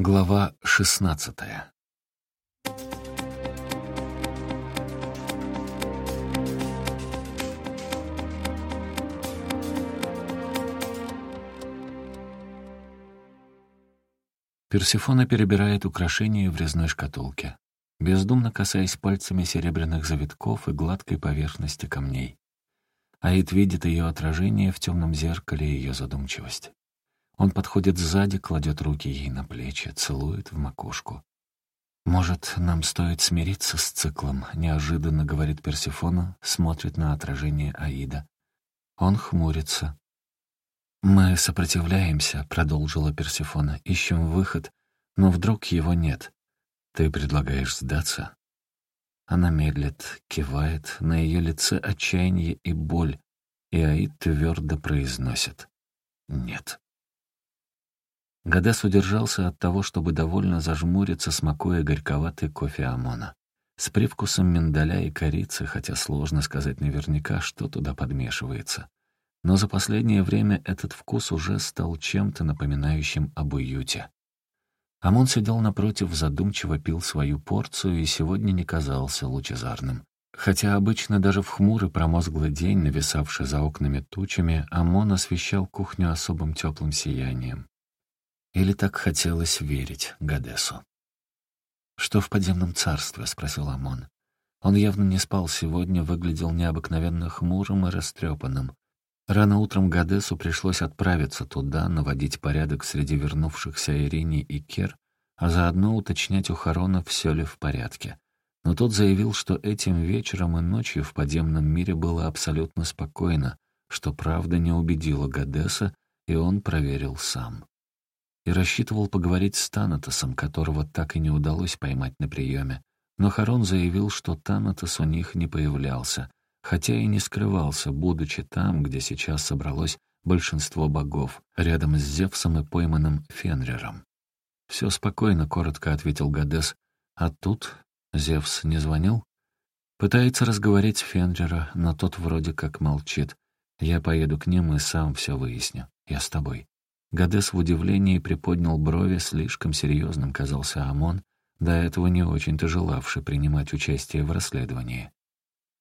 Глава шестнадцатая Персифона перебирает украшения в резной шкатулке, бездумно касаясь пальцами серебряных завитков и гладкой поверхности камней. Аид видит ее отражение в темном зеркале и ее задумчивость. Он подходит сзади, кладет руки ей на плечи, целует в макушку. «Может, нам стоит смириться с циклом?» — неожиданно говорит Персифона, смотрит на отражение Аида. Он хмурится. «Мы сопротивляемся», — продолжила Персифона, — «ищем выход, но вдруг его нет. Ты предлагаешь сдаться?» Она медлит, кивает, на ее лице отчаяние и боль, и Аид твердо произносит «нет». Гадес удержался от того, чтобы довольно зажмуриться, смакуя горьковатый кофе Амона. С привкусом миндаля и корицы, хотя сложно сказать наверняка, что туда подмешивается. Но за последнее время этот вкус уже стал чем-то напоминающим об уюте. Амон сидел напротив, задумчиво пил свою порцию и сегодня не казался лучезарным. Хотя обычно даже в хмурый промозглый день, нависавший за окнами тучами, Амон освещал кухню особым теплым сиянием. Или так хотелось верить Гадесу. «Что в подземном царстве?» — спросил Амон. Он явно не спал сегодня, выглядел необыкновенно хмурым и растрепанным. Рано утром Гадесу пришлось отправиться туда, наводить порядок среди вернувшихся Ирине и Кер, а заодно уточнять у Харона, все ли в порядке. Но тот заявил, что этим вечером и ночью в подземном мире было абсолютно спокойно, что правда не убедила Гадеса, и он проверил сам и рассчитывал поговорить с Танатосом, которого так и не удалось поймать на приеме. Но Харон заявил, что Танатос у них не появлялся, хотя и не скрывался, будучи там, где сейчас собралось большинство богов, рядом с Зевсом и пойманным Фенрером. «Все спокойно», — коротко ответил Гадес. «А тут Зевс не звонил?» Пытается разговорить Фенрера, но тот вроде как молчит. «Я поеду к ним и сам все выясню. Я с тобой». Гадес в удивлении приподнял брови, слишком серьезным казался Амон, до этого не очень-то желавший принимать участие в расследовании.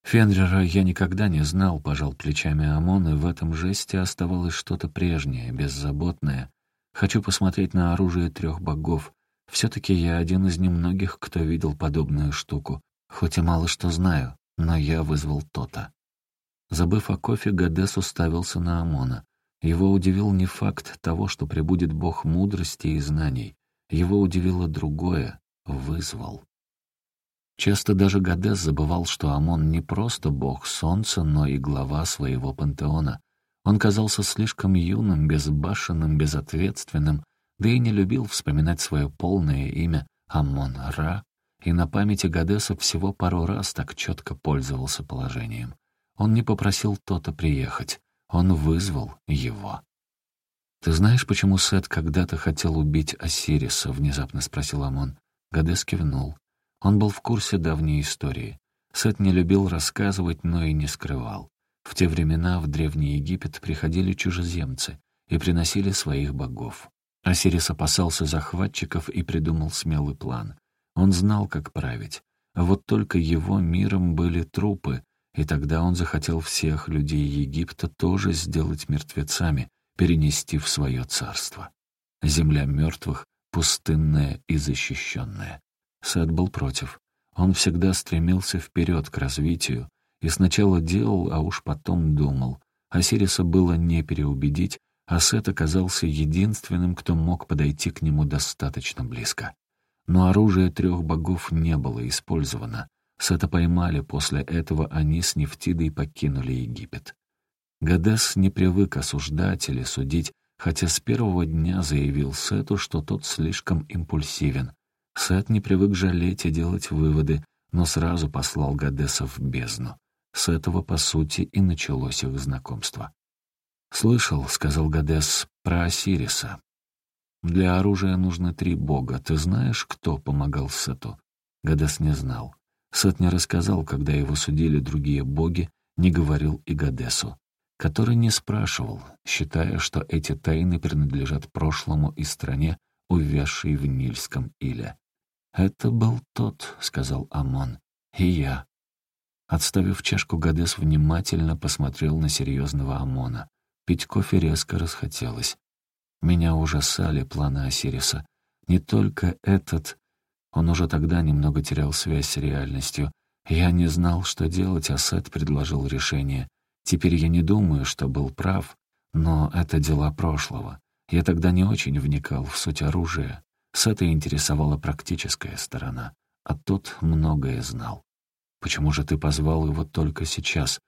«Фенрера я никогда не знал», — пожал плечами Амон, и в этом жесте оставалось что-то прежнее, беззаботное. «Хочу посмотреть на оружие трех богов. Все-таки я один из немногих, кто видел подобную штуку. Хоть и мало что знаю, но я вызвал то-то». Забыв о кофе, Гадес уставился на Амона. Его удивил не факт того, что прибудет Бог мудрости и знаний. Его удивило другое — вызвал. Часто даже Гадес забывал, что Амон не просто бог солнца, но и глава своего пантеона. Он казался слишком юным, безбашенным, безответственным, да и не любил вспоминать свое полное имя Амон-Ра, и на памяти Гадеса всего пару раз так четко пользовался положением. Он не попросил то-то приехать. Он вызвал его. «Ты знаешь, почему Сет когда-то хотел убить Осириса?» — внезапно спросил Амон. Гадес кивнул. Он был в курсе давней истории. Сет не любил рассказывать, но и не скрывал. В те времена в Древний Египет приходили чужеземцы и приносили своих богов. Осирис опасался захватчиков и придумал смелый план. Он знал, как править. Вот только его миром были трупы, и тогда он захотел всех людей Египта тоже сделать мертвецами, перенести в свое царство. Земля мертвых, пустынная и защищенная. Сет был против. Он всегда стремился вперед к развитию и сначала делал, а уж потом думал. Осириса было не переубедить, а Сет оказался единственным, кто мог подойти к нему достаточно близко. Но оружие трех богов не было использовано. Сета поймали, после этого они с Нефтидой покинули Египет. Гадес не привык осуждать или судить, хотя с первого дня заявил Сету, что тот слишком импульсивен. Сет не привык жалеть и делать выводы, но сразу послал Гадеса в бездну. С этого, по сути, и началось их знакомство. «Слышал», — сказал Гадес, — «про Осириса. Для оружия нужны три бога. Ты знаешь, кто помогал Сету?» Гадес не знал. Сет не рассказал, когда его судили другие боги, не говорил и Гадесу, который не спрашивал, считая, что эти тайны принадлежат прошлому и стране, увязший в Нильском иле. «Это был тот», — сказал Амон, — «и я». Отставив чашку, Гадес внимательно посмотрел на серьезного Амона. Пить кофе резко расхотелось. Меня ужасали планы Осириса. Не только этот... Он уже тогда немного терял связь с реальностью. Я не знал, что делать, а Сет предложил решение. Теперь я не думаю, что был прав, но это дела прошлого. Я тогда не очень вникал в суть оружия. Сета интересовала практическая сторона, а тот многое знал. Почему же ты позвал его только сейчас?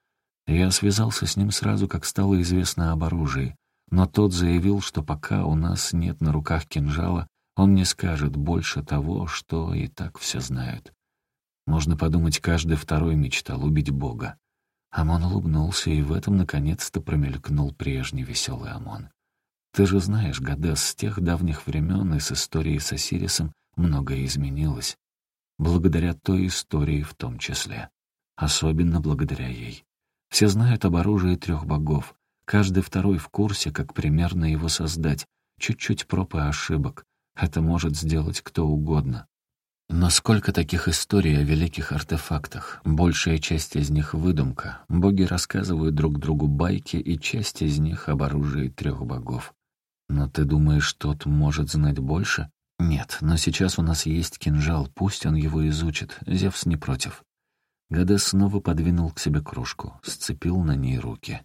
Я связался с ним сразу, как стало известно об оружии, но тот заявил, что пока у нас нет на руках кинжала, он не скажет больше того, что и так все знают. Можно подумать, каждый второй мечтал убить Бога. Амон улыбнулся, и в этом наконец-то промелькнул прежний веселый Амон. «Ты же знаешь, Гадес, с тех давних времен и с историей с Осирисом многое изменилось. Благодаря той истории в том числе. Особенно благодаря ей. Все знают об оружии трех богов. Каждый второй в курсе, как примерно его создать. Чуть-чуть проб и ошибок. Это может сделать кто угодно. Но сколько таких историй о великих артефактах? Большая часть из них — выдумка. Боги рассказывают друг другу байки, и часть из них — об оружии трех богов. Но ты думаешь, тот может знать больше? Нет, но сейчас у нас есть кинжал, пусть он его изучит. Зевс не против. Гадес снова подвинул к себе кружку, сцепил на ней руки.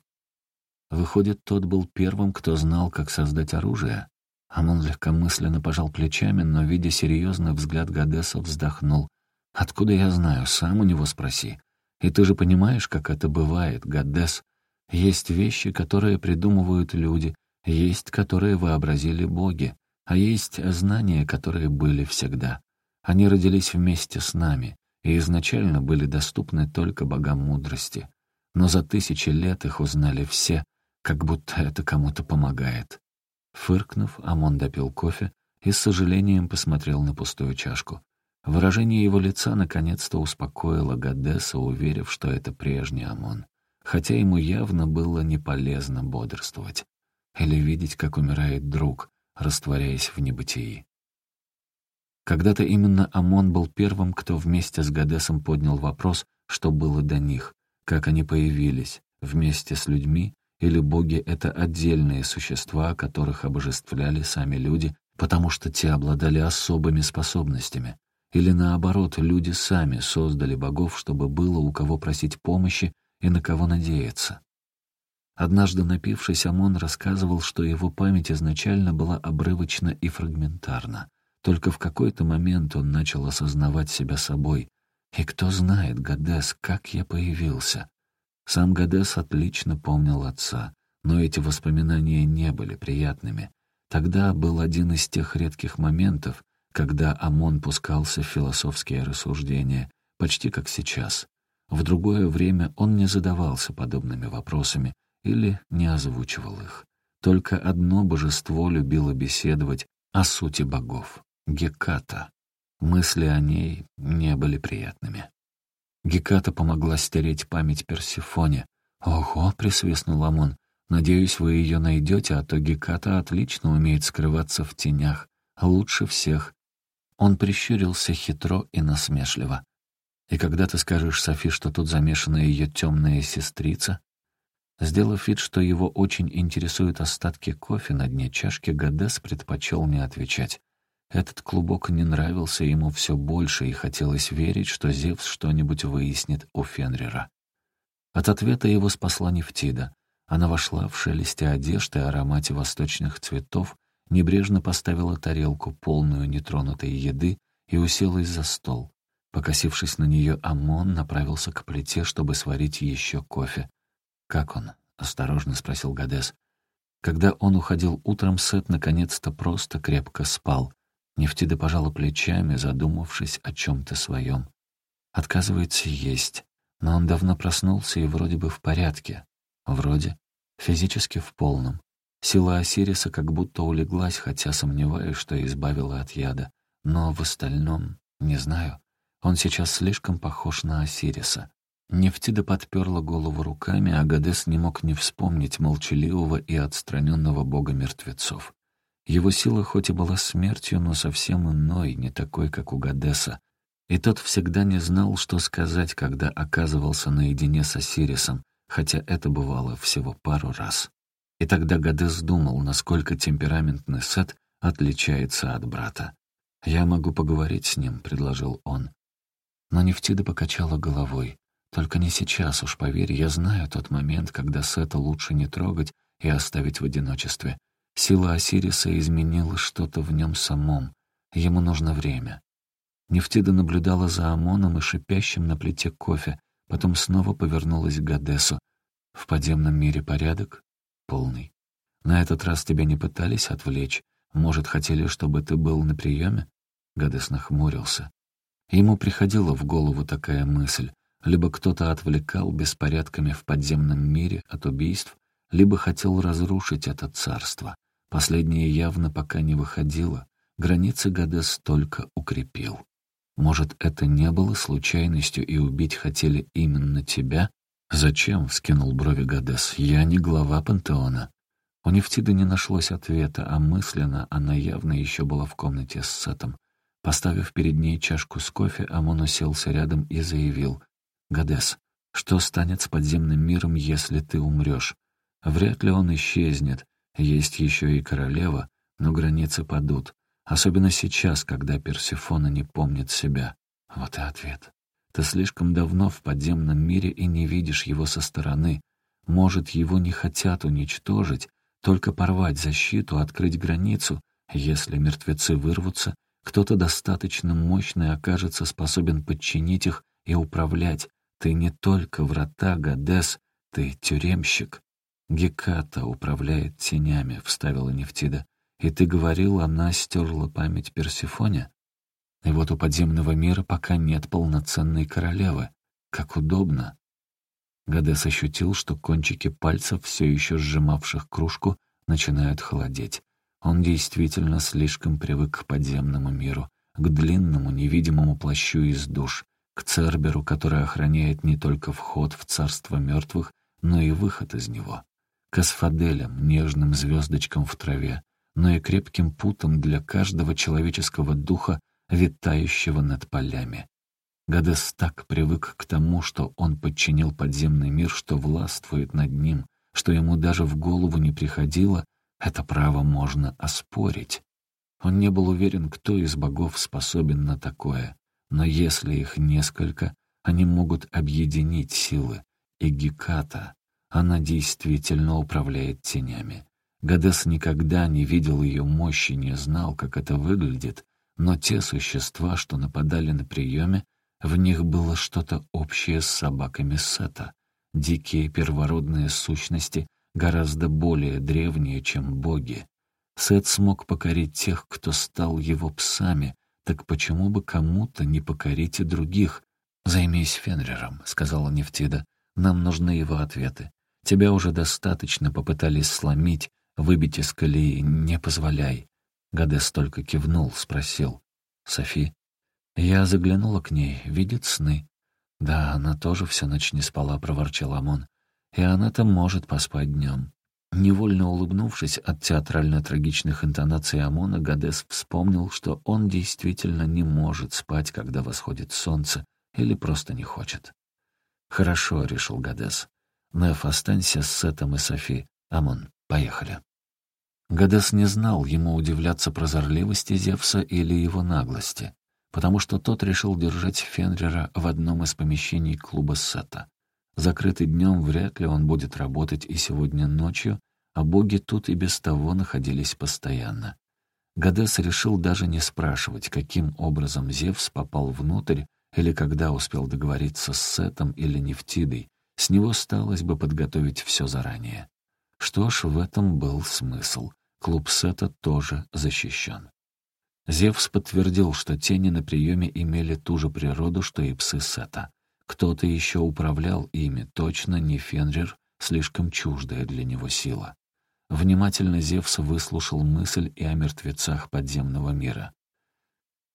Выходит, тот был первым, кто знал, как создать оружие? Амон легкомысленно пожал плечами, но, видя серьезный взгляд Гадеса, вздохнул. «Откуда я знаю? Сам у него спроси. И ты же понимаешь, как это бывает, Гадес. Есть вещи, которые придумывают люди, есть, которые вообразили боги, а есть знания, которые были всегда. Они родились вместе с нами и изначально были доступны только богам мудрости. Но за тысячи лет их узнали все, как будто это кому-то помогает. Фыркнув, Амон допил кофе и с сожалением посмотрел на пустую чашку. Выражение его лица наконец-то успокоило Гадеса, уверив, что это прежний Амон, хотя ему явно было не полезно бодрствовать или видеть, как умирает друг, растворяясь в небытии. Когда-то именно Амон был первым, кто вместе с Гадесом поднял вопрос, что было до них, как они появились, вместе с людьми, или боги — это отдельные существа, которых обожествляли сами люди, потому что те обладали особыми способностями. Или наоборот, люди сами создали богов, чтобы было у кого просить помощи и на кого надеяться. Однажды напившись, Амон рассказывал, что его память изначально была обрывочна и фрагментарна. Только в какой-то момент он начал осознавать себя собой. И кто знает, Гадес, как я появился. Сам Гадес отлично помнил отца, но эти воспоминания не были приятными. Тогда был один из тех редких моментов, когда Амон пускался в философские рассуждения, почти как сейчас. В другое время он не задавался подобными вопросами или не озвучивал их. Только одно божество любило беседовать о сути богов. Геката. Мысли о ней не были приятными. Геката помогла стереть память Персифоне. «Ого!» — присвистнул Амон. «Надеюсь, вы ее найдете, а то Геката отлично умеет скрываться в тенях. Лучше всех». Он прищурился хитро и насмешливо. «И когда ты скажешь Софи, что тут замешана ее темная сестрица?» Сделав вид, что его очень интересуют остатки кофе на дне чашки, Гадес предпочел не отвечать. Этот клубок не нравился ему все больше, и хотелось верить, что Зевс что-нибудь выяснит у Фенрира. От ответа его спасла Нефтида. Она вошла в шелесте одежды и аромате восточных цветов, небрежно поставила тарелку, полную нетронутой еды, и уселась за стол. Покосившись на нее, Амон направился к плите, чтобы сварить еще кофе. «Как он?» — осторожно спросил Гадес. Когда он уходил утром, Сет наконец-то просто крепко спал. Нефтида пожала плечами, задумавшись о чем-то своем. Отказывается есть, но он давно проснулся и вроде бы в порядке. Вроде. Физически в полном. Сила Осириса как будто улеглась, хотя сомневаюсь, что избавила от яда. Но в остальном, не знаю, он сейчас слишком похож на Осириса. Нефтида подперла голову руками, а Гадес не мог не вспомнить молчаливого и отстраненного бога мертвецов. Его сила хоть и была смертью, но совсем иной, не такой, как у Гадеса. И тот всегда не знал, что сказать, когда оказывался наедине с Осирисом, хотя это бывало всего пару раз. И тогда Гадес думал, насколько темпераментный Сет отличается от брата. «Я могу поговорить с ним», — предложил он. Но Нефтида покачала головой. «Только не сейчас, уж поверь, я знаю тот момент, когда Сета лучше не трогать и оставить в одиночестве. Сила Осириса изменила что-то в нем самом. Ему нужно время. Нефтида наблюдала за Амоном и шипящим на плите кофе, потом снова повернулась к Гадесу. «В подземном мире порядок?» «Полный. На этот раз тебя не пытались отвлечь? Может, хотели, чтобы ты был на приеме?» Гадес нахмурился. Ему приходила в голову такая мысль. Либо кто-то отвлекал беспорядками в подземном мире от убийств, либо хотел разрушить это царство. Последнее явно пока не выходило, границы Гадес только укрепил. Может, это не было случайностью, и убить хотели именно тебя? «Зачем?» — вскинул брови Гадес. «Я не глава пантеона». У Нефтиды не нашлось ответа, а мысленно она явно еще была в комнате с Сетом. Поставив перед ней чашку с кофе, Амон уселся рядом и заявил. «Гадес, что станет с подземным миром, если ты умрешь? Вряд ли он исчезнет. Есть еще и королева, но границы падут. Особенно сейчас, когда Персифона не помнит себя. Вот и ответ. Ты слишком давно в подземном мире и не видишь его со стороны. Может, его не хотят уничтожить, только порвать защиту, открыть границу. Если мертвецы вырвутся, кто-то достаточно мощный окажется способен подчинить их и управлять. Ты не только врата, Гадес, ты тюремщик. Геката управляет тенями, — вставила Нефтида. И ты говорил, она стерла память Персифоне? И вот у подземного мира пока нет полноценной королевы. Как удобно. Гадес ощутил, что кончики пальцев, все еще сжимавших кружку, начинают холодеть. Он действительно слишком привык к подземному миру, к длинному невидимому плащу из душ, к Церберу, который охраняет не только вход в царство мертвых, но и выход из него, к асфаделям, нежным звездочкам в траве, но и крепким путом для каждого человеческого духа, витающего над полями. Гадес так привык к тому, что он подчинил подземный мир, что властвует над ним, что ему даже в голову не приходило, это право можно оспорить. Он не был уверен, кто из богов способен на такое, но если их несколько, они могут объединить силы. И Геката, она действительно управляет тенями. Гадес никогда не видел ее мощи, не знал, как это выглядит, но те существа, что нападали на приеме, в них было что-то общее с собаками Сета. Дикие первородные сущности, гораздо более древние, чем боги. Сет смог покорить тех, кто стал его псами, так почему бы кому-то не покорить и других? «Займись Фенрером», — сказала Нефтида. «Нам нужны его ответы. Тебя уже достаточно попытались сломить, Выбить из колеи не позволяй. Гадес только кивнул, спросил. «Софи?» Я заглянула к ней, видит сны. «Да, она тоже всю ночь не спала», — проворчал Амон. «И она-то может поспать днем». Невольно улыбнувшись от театрально-трагичных интонаций Амона, Гадес вспомнил, что он действительно не может спать, когда восходит солнце, или просто не хочет. «Хорошо», — решил Гадес. «Неф, останься с Сетом и Софи. Амон, Поехали. Гадес не знал, ему удивляться прозорливости Зевса или его наглости, потому что тот решил держать Фенрера в одном из помещений клуба Сета. Закрытый днем вряд ли он будет работать и сегодня ночью, а боги тут и без того находились постоянно. Гадес решил даже не спрашивать, каким образом Зевс попал внутрь или когда успел договориться с Сетом или Нефтидой. С него сталось бы подготовить все заранее. Что ж, в этом был смысл. Клуб Сета тоже защищен. Зевс подтвердил, что тени на приеме имели ту же природу, что и псы Сета. Кто-то еще управлял ими, точно не Фенрир, слишком чуждая для него сила. Внимательно Зевс выслушал мысль и о мертвецах подземного мира.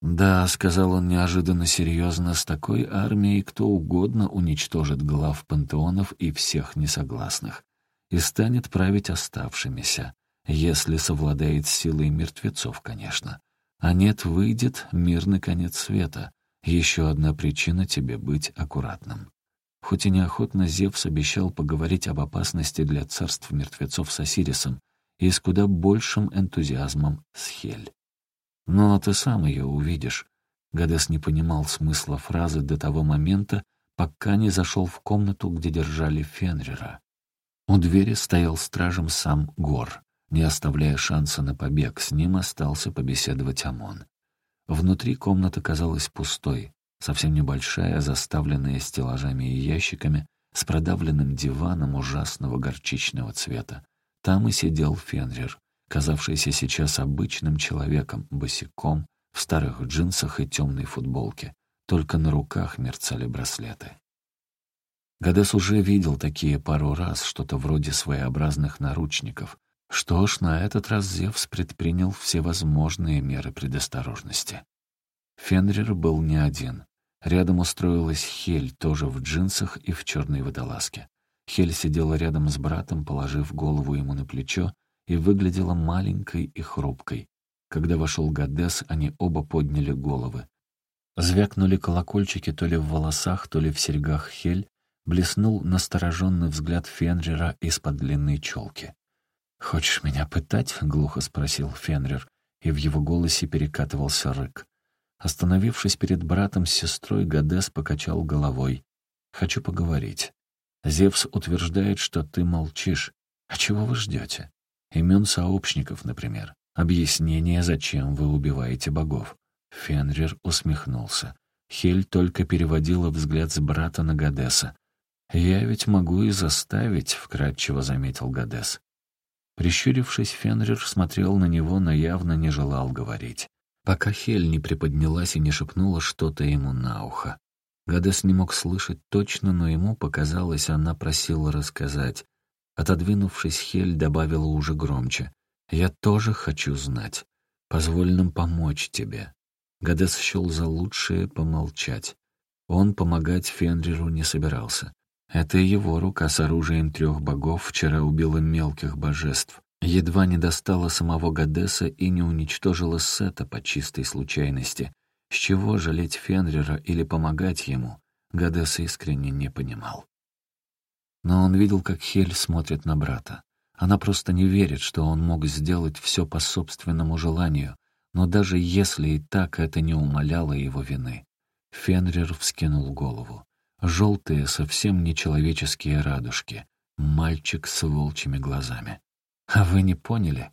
«Да», — сказал он неожиданно серьезно, — «с такой армией кто угодно уничтожит глав пантеонов и всех несогласных и станет править оставшимися. Если совладает силой мертвецов, конечно. А нет, выйдет мирный конец света. Еще одна причина тебе быть аккуратным. Хоть и неохотно Зевс обещал поговорить об опасности для царств мертвецов с Осирисом и с куда большим энтузиазмом с Хель. Но ты сам ее увидишь. Гадес не понимал смысла фразы до того момента, пока не зашел в комнату, где держали Фенрира. У двери стоял стражем сам Гор. Не оставляя шанса на побег, с ним остался побеседовать Амон. Внутри комната казалась пустой, совсем небольшая, заставленная стеллажами и ящиками, с продавленным диваном ужасного горчичного цвета. Там и сидел Фенрир, казавшийся сейчас обычным человеком, босиком, в старых джинсах и темной футболке. Только на руках мерцали браслеты. Гадес уже видел такие пару раз, что-то вроде своеобразных наручников, что ж, на этот раз Зевс предпринял всевозможные меры предосторожности. Фенрир был не один. Рядом устроилась Хель, тоже в джинсах и в черной водолазке. Хель сидела рядом с братом, положив голову ему на плечо, и выглядела маленькой и хрупкой. Когда вошел Гадес, они оба подняли головы. Звякнули колокольчики то ли в волосах, то ли в серьгах Хель, блеснул настороженный взгляд Фенрира из-под длинной челки. «Хочешь меня пытать?» — глухо спросил Фенрир, и в его голосе перекатывался рык. Остановившись перед братом с сестрой, Гадес покачал головой. «Хочу поговорить. Зевс утверждает, что ты молчишь. А чего вы ждете? Имен сообщников, например. Объяснение, зачем вы убиваете богов». Фенрир усмехнулся. Хель только переводила взгляд с брата на Гадеса. «Я ведь могу и заставить», — вкратчиво заметил Гадес. Прищурившись, Фенрир смотрел на него, но явно не желал говорить. Пока Хель не приподнялась и не шепнула что-то ему на ухо. Гадес не мог слышать точно, но ему показалось, она просила рассказать. Отодвинувшись, Хель добавила уже громче. «Я тоже хочу знать. Позволь нам помочь тебе». Гадес счел за лучшее помолчать. Он помогать Фенриру не собирался. Это его рука с оружием трех богов вчера убила мелких божеств. Едва не достала самого Гадеса и не уничтожила Сета по чистой случайности. С чего жалеть Фенрира или помогать ему, Гадес искренне не понимал. Но он видел, как Хель смотрит на брата. Она просто не верит, что он мог сделать все по собственному желанию, но даже если и так, это не умаляло его вины. Фенрир вскинул голову. Желтые, совсем нечеловеческие радужки. Мальчик с волчьими глазами. «А вы не поняли?»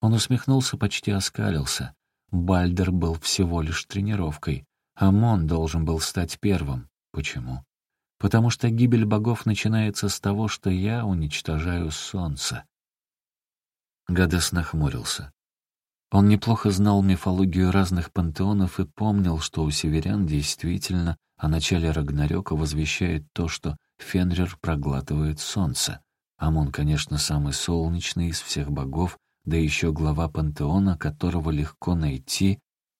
Он усмехнулся, почти оскалился. Бальдер был всего лишь тренировкой. Амон должен был стать первым. Почему? Потому что гибель богов начинается с того, что я уничтожаю солнце. Гадес нахмурился. Он неплохо знал мифологию разных пантеонов и помнил, что у северян действительно о начале Рагнарёка возвещает то, что Фенрир проглатывает солнце. Амон, конечно, самый солнечный из всех богов, да еще глава пантеона, которого легко найти.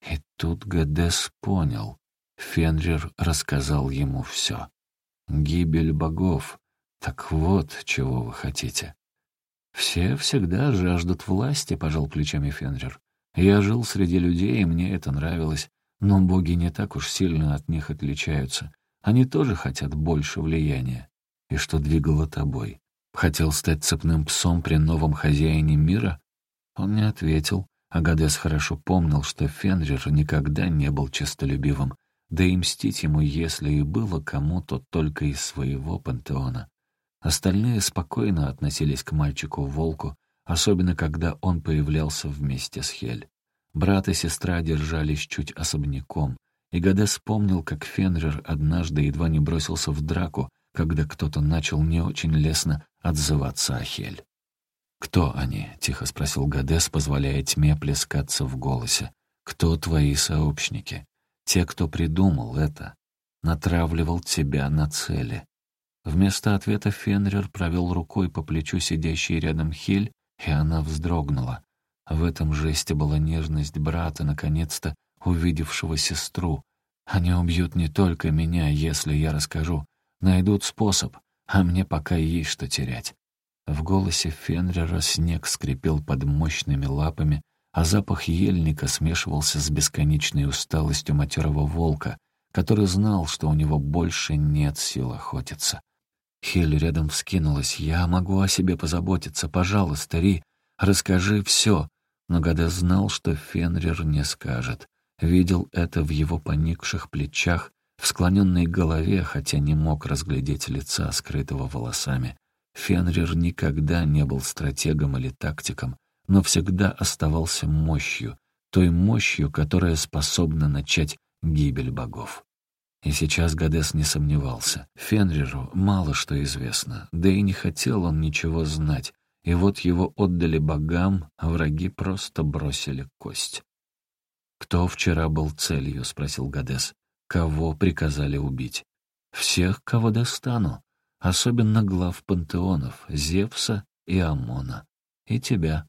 И тут Гадес понял. Фенрир рассказал ему все. Гибель богов. Так вот, чего вы хотите. «Все всегда жаждут власти», — пожал плечами Фенрир. «Я жил среди людей, и мне это нравилось. Но боги не так уж сильно от них отличаются. Они тоже хотят больше влияния. И что двигало тобой? Хотел стать цепным псом при новом хозяине мира?» Он не ответил. Агадес хорошо помнил, что Фенрир никогда не был честолюбивым, да и мстить ему, если и было кому, то только из своего пантеона. Остальные спокойно относились к мальчику-волку, особенно когда он появлялся вместе с Хель. Брат и сестра держались чуть особняком, и Гадес вспомнил, как Фенрир однажды едва не бросился в драку, когда кто-то начал не очень лестно отзываться о Хель. «Кто они?» — тихо спросил Гадес, позволяя тьме плескаться в голосе. «Кто твои сообщники? Те, кто придумал это, натравливал тебя на цели. Вместо ответа Фенрир провел рукой по плечу сидящей рядом Хель, и она вздрогнула. В этом жесте была нежность брата, наконец-то увидевшего сестру. Они убьют не только меня, если я расскажу. Найдут способ, а мне пока есть что терять. В голосе Фенрера снег скрипел под мощными лапами, а запах ельника смешивался с бесконечной усталостью матерого волка, который знал, что у него больше нет сил охотиться. Хель рядом вскинулась. «Я могу о себе позаботиться. Пожалуйста, Ри, расскажи все». Но Гаде знал, что Фенрир не скажет. Видел это в его поникших плечах, в склоненной голове, хотя не мог разглядеть лица, скрытого волосами. Фенрир никогда не был стратегом или тактиком, но всегда оставался мощью, той мощью, которая способна начать гибель богов. И сейчас Гадес не сомневался. Фенриру мало что известно, да и не хотел он ничего знать, и вот его отдали богам, а враги просто бросили кость. «Кто вчера был целью?» — спросил Гадес. «Кого приказали убить?» «Всех, кого достану, особенно глав пантеонов, Зевса и Амона. И тебя».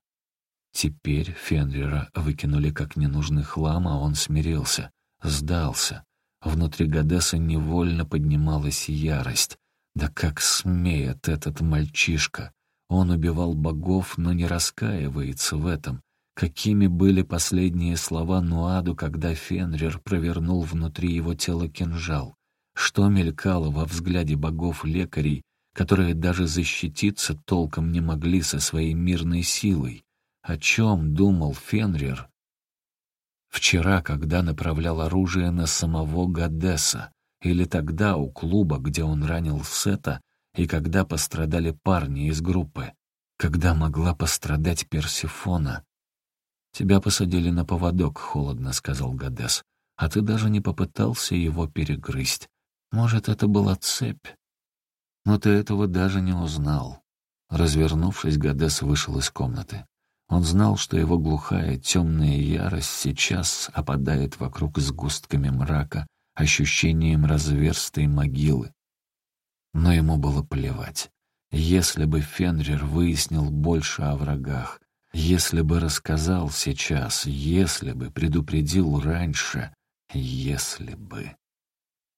Теперь Фенрира выкинули как ненужный хлам, а он смирился, сдался. Внутри Гадеса невольно поднималась ярость. Да как смеет этот мальчишка! Он убивал богов, но не раскаивается в этом. Какими были последние слова Нуаду, когда Фенрир провернул внутри его тела кинжал? Что мелькало во взгляде богов-лекарей, которые даже защититься толком не могли со своей мирной силой? О чем думал Фенрир, Вчера, когда направлял оружие на самого Гадеса, или тогда у клуба, где он ранил Сета, и когда пострадали парни из группы, когда могла пострадать Персифона. «Тебя посадили на поводок», — холодно сказал Гадес, «а ты даже не попытался его перегрызть. Может, это была цепь? Но ты этого даже не узнал». Развернувшись, Гадес вышел из комнаты. Он знал, что его глухая темная ярость сейчас опадает вокруг сгустками мрака, ощущением разверстой могилы. Но ему было плевать. Если бы Фенрир выяснил больше о врагах, если бы рассказал сейчас, если бы предупредил раньше, если бы...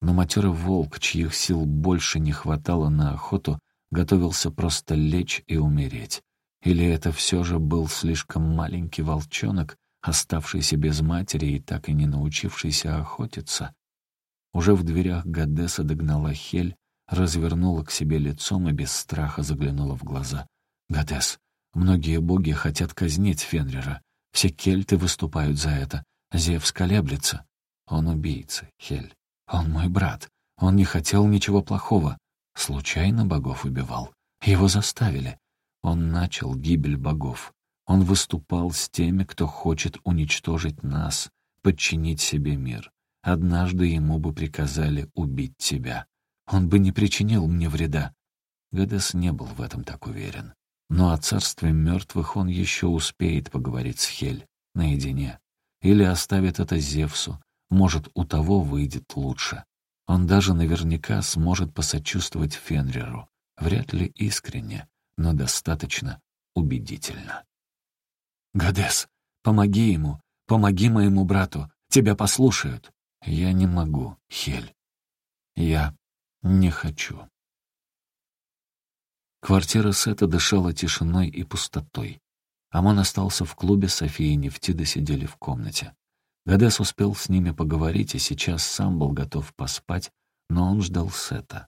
Но матерый волк, чьих сил больше не хватало на охоту, готовился просто лечь и умереть. Или это все же был слишком маленький волчонок, оставшийся без матери и так и не научившийся охотиться? Уже в дверях Гадеса догнала Хель, развернула к себе лицом и без страха заглянула в глаза. «Гадес, многие боги хотят казнить Фенрира. Все кельты выступают за это. Зевс колеблется. Он убийца, Хель. Он мой брат. Он не хотел ничего плохого. Случайно богов убивал. Его заставили. Он начал гибель богов. Он выступал с теми, кто хочет уничтожить нас, подчинить себе мир. Однажды ему бы приказали убить тебя. Он бы не причинил мне вреда. Гадес не был в этом так уверен. Но о царстве мертвых он еще успеет поговорить с Хель наедине. Или оставит это Зевсу. Может, у того выйдет лучше. Он даже наверняка сможет посочувствовать Фенриру. Вряд ли искренне, но достаточно убедительно. «Гадес, помоги ему, помоги моему брату, тебя послушают». «Я не могу, Хель. Я не хочу». Квартира Сета дышала тишиной и пустотой. Амон остался в клубе, София и Нефтида сидели в комнате. Гадес успел с ними поговорить и сейчас сам был готов поспать, но он ждал Сета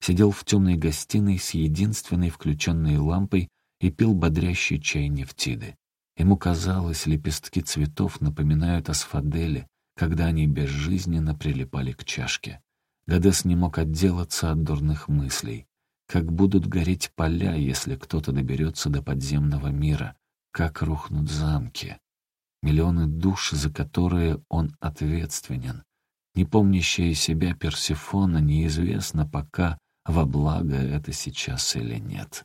сидел в темной гостиной с единственной включенной лампой и пил бодрящий чай нефтиды. Ему казалось, лепестки цветов напоминают асфадели, когда они безжизненно прилипали к чашке. Гадес не мог отделаться от дурных мыслей. Как будут гореть поля, если кто-то доберется до подземного мира? Как рухнут замки? Миллионы душ, за которые он ответственен. Не помнящая себя Персифона неизвестно пока, во благо это сейчас или нет.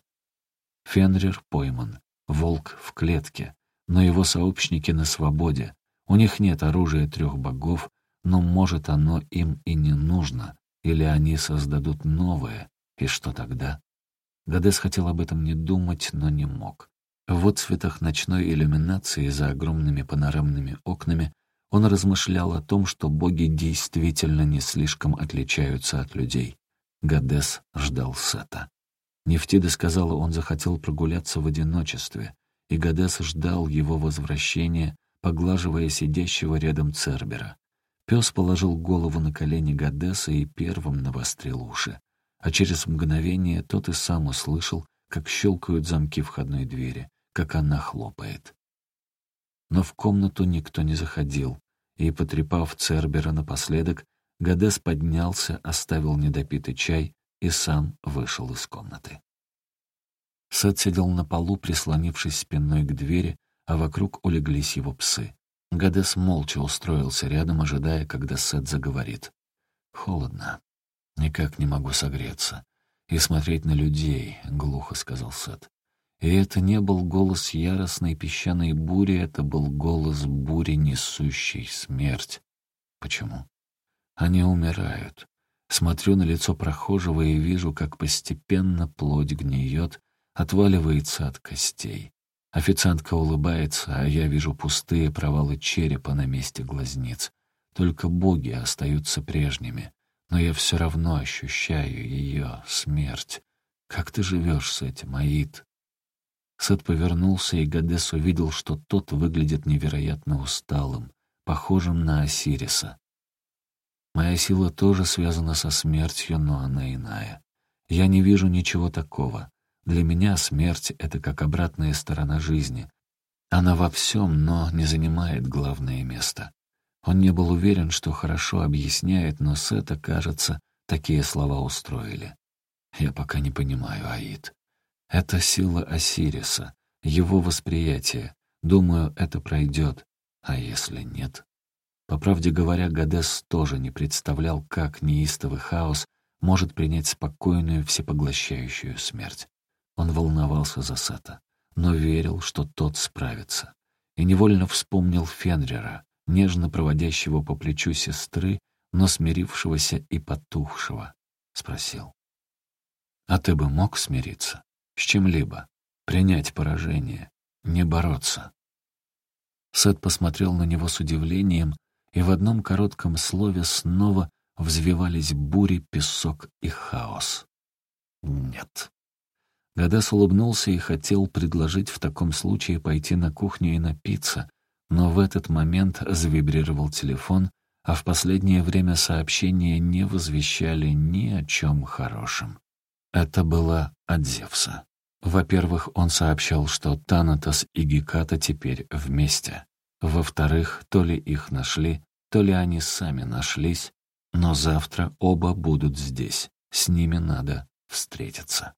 Фенрир пойман, волк в клетке, но его сообщники на свободе. У них нет оружия трех богов, но, может, оно им и не нужно, или они создадут новое, и что тогда? Гадес хотел об этом не думать, но не мог. В отцветах ночной иллюминации за огромными панорамными окнами он размышлял о том, что боги действительно не слишком отличаются от людей. Гадес ждал Сета. Нефтида сказала, он захотел прогуляться в одиночестве, и Гадес ждал его возвращения, поглаживая сидящего рядом Цербера. Пес положил голову на колени Гадеса и первым навострил уши. А через мгновение тот и сам услышал, как щелкают замки входной двери, как она хлопает. Но в комнату никто не заходил, и, потрепав Цербера напоследок, Гадес поднялся, оставил недопитый чай и сам вышел из комнаты. Сет сидел на полу, прислонившись спиной к двери, а вокруг улеглись его псы. Гадес молча устроился рядом, ожидая, когда Сет заговорит. «Холодно. Никак не могу согреться. И смотреть на людей», — глухо сказал Сет. И это не был голос яростной песчаной бури, это был голос бури, несущей смерть. Почему? Они умирают. Смотрю на лицо прохожего и вижу, как постепенно плоть гниет, отваливается от костей. Официантка улыбается, а я вижу пустые провалы черепа на месте глазниц. Только боги остаются прежними, но я все равно ощущаю ее смерть. Как ты живешь с этим, Аид? Сет повернулся, и Гадес увидел, что тот выглядит невероятно усталым, похожим на Осириса. Моя сила тоже связана со смертью, но она иная. Я не вижу ничего такого. Для меня смерть — это как обратная сторона жизни. Она во всем, но не занимает главное место. Он не был уверен, что хорошо объясняет, но Сета, кажется, такие слова устроили. Я пока не понимаю, Аид. Это сила Осириса, его восприятие. Думаю, это пройдет. А если нет? По правде говоря, Гадес тоже не представлял, как неистовый хаос может принять спокойную, всепоглощающую смерть. Он волновался за Сета, но верил, что тот справится. И невольно вспомнил Фенрера, нежно проводящего по плечу сестры, но смирившегося и потухшего. Спросил. «А ты бы мог смириться? С чем-либо? Принять поражение? Не бороться?» Сет посмотрел на него с удивлением, и в одном коротком слове снова взвивались бури, песок и хаос. «Нет». Гадас улыбнулся и хотел предложить в таком случае пойти на кухню и напиться, но в этот момент завибрировал телефон, а в последнее время сообщения не возвещали ни о чем хорошем. Это было от Зевса. Во-первых, он сообщал, что Танатос и Геката теперь вместе. Во-вторых, то ли их нашли, то ли они сами нашлись, но завтра оба будут здесь, с ними надо встретиться.